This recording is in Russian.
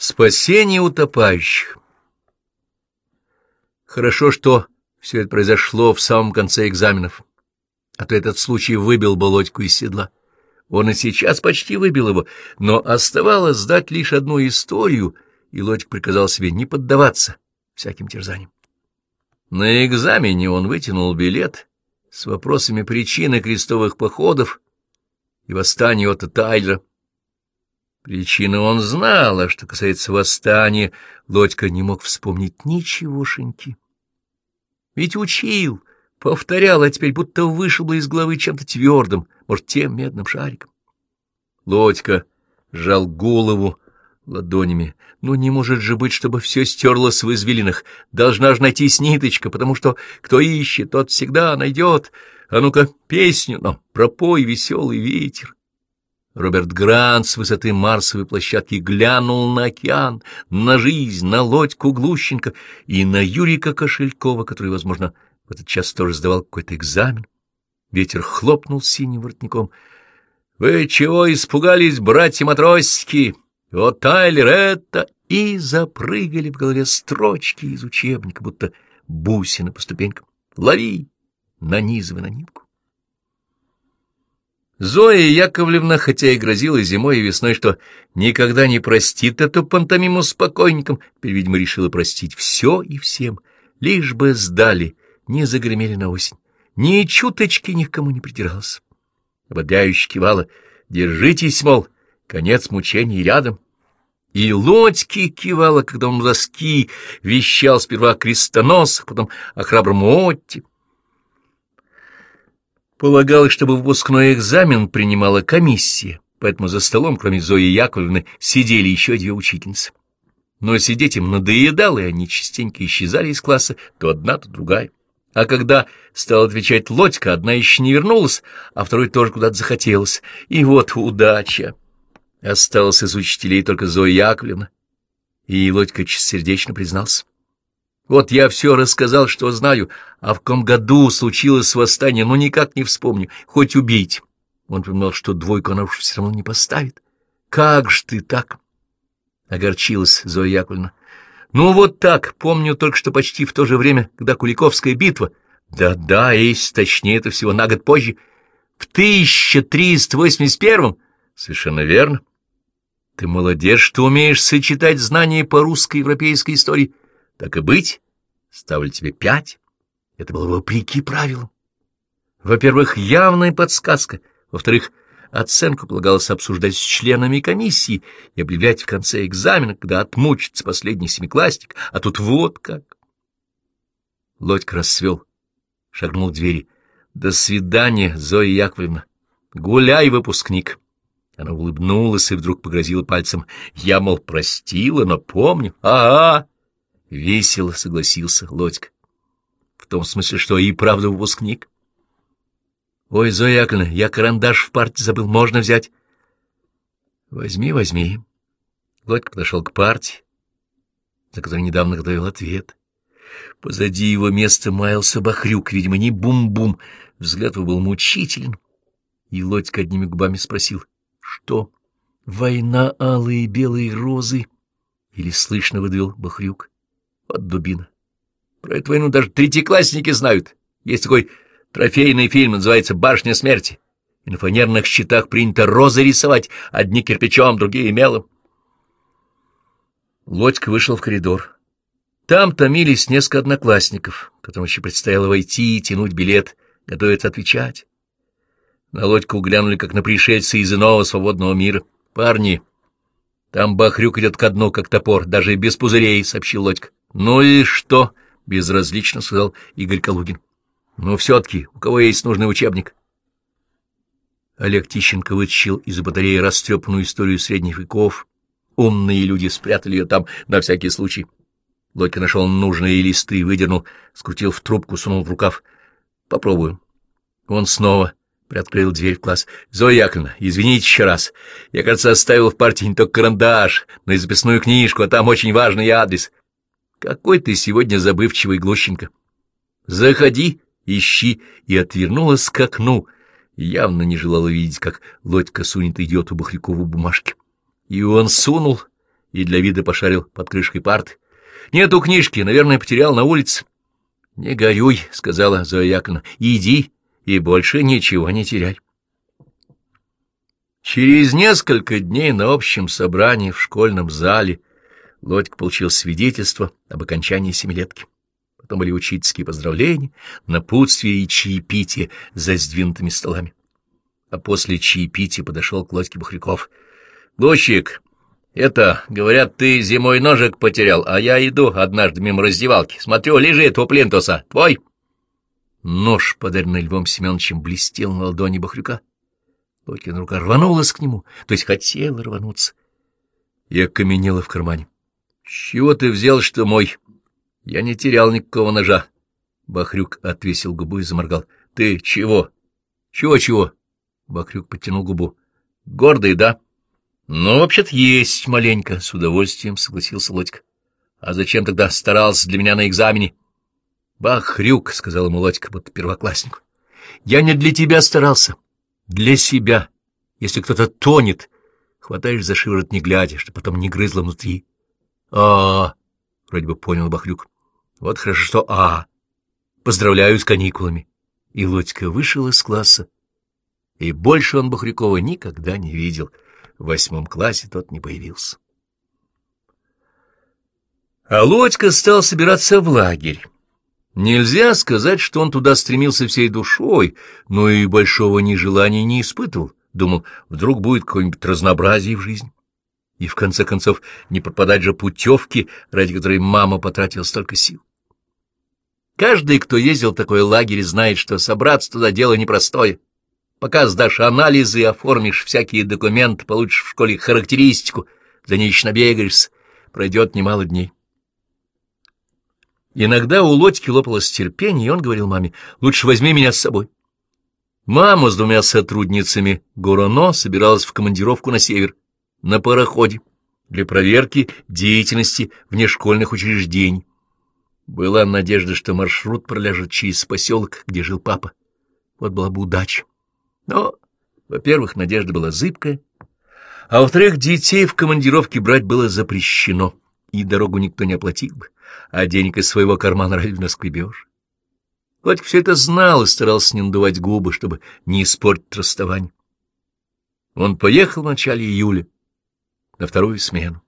Спасение утопающих. Хорошо, что все это произошло в самом конце экзаменов, а то этот случай выбил бы Лодьку из седла. Он и сейчас почти выбил его, но оставалось сдать лишь одну историю, и Лодька приказал себе не поддаваться всяким терзаниям. На экзамене он вытянул билет с вопросами причины крестовых походов и восстания Отто Тайлера. Причину он знал, а что касается восстания, Лодька не мог вспомнить ничегошеньки. Ведь учил, повторял, а теперь будто вышибло из головы чем-то твердым, может, тем медным шариком. Лодька сжал голову ладонями. Ну, не может же быть, чтобы все стерлось в извилинах. Должна же найтись ниточка, потому что кто ищет, тот всегда найдет. А ну-ка, песню нам, пропой, веселый ветер. Роберт Грант с высоты Марсовой площадки глянул на океан, на жизнь, на Лодьку Глущенко и на Юрика Кошелькова, который, возможно, в этот час тоже сдавал какой-то экзамен. Ветер хлопнул синим воротником. — Вы чего испугались, братья-матросики? Вот Тайлер это... И запрыгали в голове строчки из учебника, будто бусины по ступенькам. Лови, нанизывай на нитку. Зоя Яковлевна, хотя и грозила зимой и весной, что никогда не простит эту пантомиму с покойником, теперь, видимо, решила простить все и всем, лишь бы сдали, не загремели на осень, ни чуточки ни к кому не придирался. Ободряюще кивала, держитесь, мол, конец мучений рядом. И Лодьки кивала, когда он доски вещал сперва о крестоносах, потом о храбром Отте. Полагалось, чтобы выпускной экзамен принимала комиссия, поэтому за столом, кроме Зои Яковлевны, сидели еще две учительницы. Но сидеть им надоедало, и они частенько исчезали из класса, то одна, то другая. А когда стала отвечать Лодька, одна еще не вернулась, а второй тоже куда-то захотелось. И вот удача! Осталась из учителей только Зоя Яковлевна. И Лодька чистосердечно признался. Вот я все рассказал, что знаю, а в каком году случилось восстание, ну никак не вспомню, хоть убить. Он понимал, что двойку она уж все равно не поставит. Как ж ты так? Огорчилась Зоя Яковлевна. Ну вот так, помню только что почти в то же время, когда Куликовская битва. Да-да, есть, точнее, это всего на год позже. В 1381-м. Совершенно верно. Ты молодец, что умеешь сочетать знания по русской европейской истории. Так и быть, ставлю тебе пять. Это было вопреки правилам. Во-первых, явная подсказка. Во-вторых, оценку полагалось обсуждать с членами комиссии и объявлять в конце экзамена, когда отмучится последний семиклассник, а тут вот как. Лодька расцвел, шагнул к двери. «До свидания, Зоя Яковлевна. Гуляй, выпускник!» Она улыбнулась и вдруг погрозила пальцем. «Я, мол, простила, но помню. А-а!» — Весело согласился Лодька. — В том смысле, что и правда выпускник. — Ой, Зоя Яковлевна, я карандаш в парте забыл, можно взять? — Возьми, возьми. Лодька подошел к партии, за которой недавно готовил ответ. Позади его места маялся Бахрюк, видимо, не бум-бум. Взгляд его был мучителен. И Лодька одними губами спросил, что? Война алые белые розы? Или слышно выдавил Бахрюк? Вот дубина. Про эту войну даже третьеклассники знают. Есть такой трофейный фильм, называется «Башня смерти». И на фанерных щитах принято розы рисовать, одни кирпичом, другие мелом. Лодька вышел в коридор. Там томились несколько одноклассников, которым еще предстояло войти и тянуть билет, готовиться отвечать. На Лодьку глянули, как на пришельца из иного свободного мира. «Парни, там Бахрюк идет ко дну, как топор, даже без пузырей», — сообщил Лодька. — Ну и что? — безразлично сказал Игорь Калугин. — Ну, все-таки, у кого есть нужный учебник? Олег Тищенко вытащил из батареи растрепанную историю средних веков. Умные люди спрятали ее там на всякий случай. Лодька нашел нужные листы, выдернул, скрутил в трубку, сунул в рукав. — Попробую. Он снова приоткрыл дверь в класс. — Зоя Яковлевна, извините еще раз. Я, кажется, оставил в партии не только карандаш, но и записную книжку, а там очень важный адрес. Какой ты сегодня забывчивый, Глущенко. Заходи, ищи, и отвернулась к окну, явно не желала видеть, как Лодька сунет идиоту Бахрякову бумажки. И он сунул, и для вида пошарил под крышкой парты. — Нету книжки, наверное, потерял на улице. — Не горюй, — сказала Зоя Яковлевна, — иди и больше ничего не теряй. Через несколько дней на общем собрании в школьном зале Лодька получил свидетельство об окончании семилетки. Потом были учительские поздравления, напутствия и чаепитие за сдвинутыми столами. А после чаепития подошел к Лодьке Бахряков. — Лощик, это, говорят, ты зимой ножик потерял, а я иду однажды мимо раздевалки. Смотрю, лежит у плинтуса. Твой? Нож, подаренный Львом Семеновичем, блестел на ладони Бахрюка. Лодькина рука рванулась к нему, то есть хотела рвануться. Я окаменела в кармане. — чего ты взял, что мой? — Я не терял никакого ножа. Бахрюк отвесил губу и заморгал. — Ты чего? — Чего-чего? Бахрюк подтянул губу. — Гордый, да? — Ну, вообще-то есть маленько, — с удовольствием согласился Лодька. — А зачем тогда старался для меня на экзамене? — Бахрюк, — сказал ему Лодька, будто первокласснику. — Я не для тебя старался. Для себя. Если кто-то тонет, хватаешь за шиворот не глядя, что потом не грызло внутри. — А, — вроде бы понял Бахрюк. — Вот хорошо, что А. Поздравляю с каникулами. И Лодька вышел из класса и больше он Бахрякова никогда не видел. В восьмом классе тот не появился. А Лодька стал собираться в лагерь. Нельзя сказать, что он туда стремился всей душой, но и большого нежелания не испытывал. Думал, вдруг будет какое-нибудь разнообразие в жизни. И, в конце концов, не пропадать же путевки, ради которой мама потратила столько сил. Каждый, кто ездил в такой лагерь, знает, что собраться туда дело непростое. Пока сдашь анализы, оформишь всякие документы, получишь в школе характеристику, за ней еще набегаешься, пройдет немало дней. Иногда у Лодьки лопалось терпение, и он говорил маме, «Лучше возьми меня с собой». Мама с двумя сотрудницами Гороно собиралась в командировку на север, на пароходе, для проверки деятельности внешкольных учреждений. Была надежда, что маршрут проляжет через поселок, где жил папа. Вот была бы удача. Но, во-первых, надежда была зыбкая, а во-вторых, детей в командировке брать было запрещено, и дорогу никто не оплатил бы, а денег из своего кармана разве наскребешь. Владик все это знал и старался не надувать губы, чтобы не испортить расставание. Он поехал в начале июля на вторую смену.